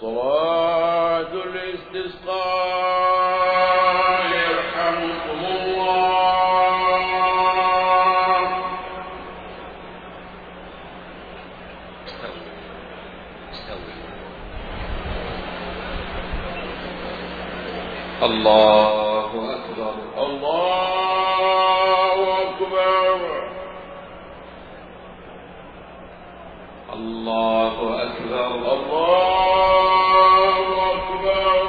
صلاة الاستسقاء يرحمكم الله. الله أكبر. الله أكبر. الله أكبر. الله أكبر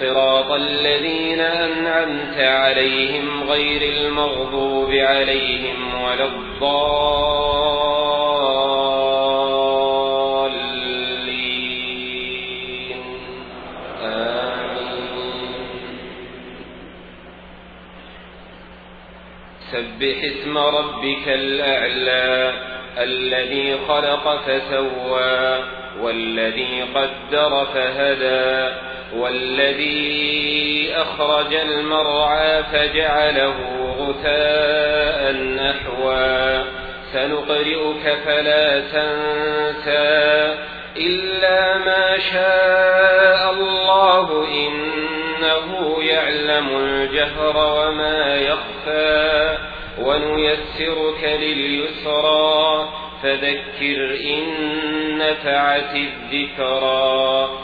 صراط الذين أنعمت عليهم غير المغضوب عليهم ولا الضالين. آمين. سبح اسم ربك الأعلى الذي خلق فسوى والذي قدر فهدى. والذي أخرج المرعى فجعله غثاء نحوا. سنقرئك فلا تنسى إلا ما شاء الله إنه يعلم الجهر وما يخفى. ونيسرك لليسرى فذكر إن نفعت الذكرى.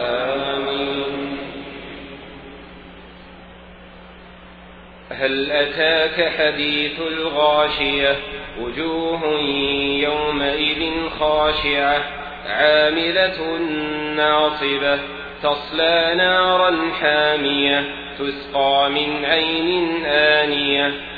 آمين. هل أتاك حديث الغاشية؟ وجوه يومئذ خاشعة. عاملة ناصبة. تصلى نارا حامية. تسقى من عين آنية.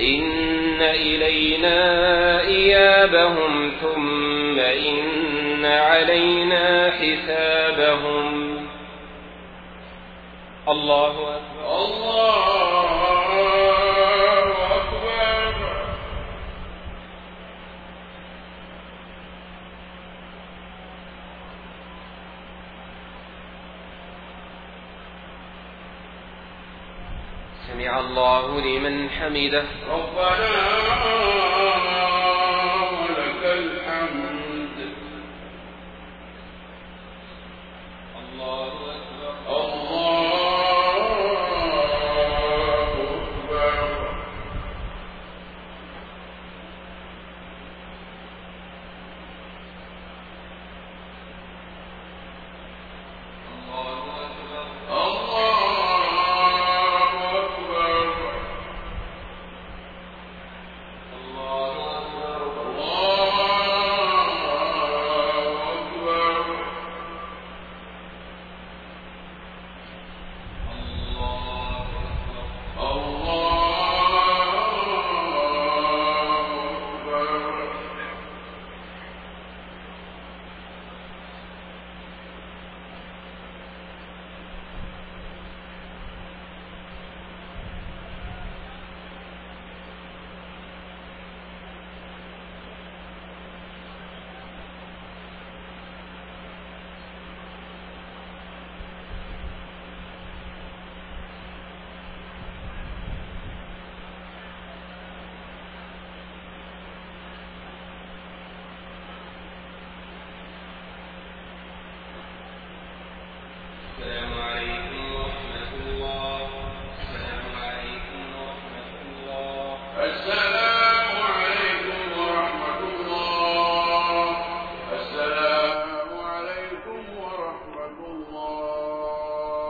إن إلينا إيابهم ثم إن علينا حسابهم. الله أكبر. الله أكبر سمع الله لمن حمده. ربنا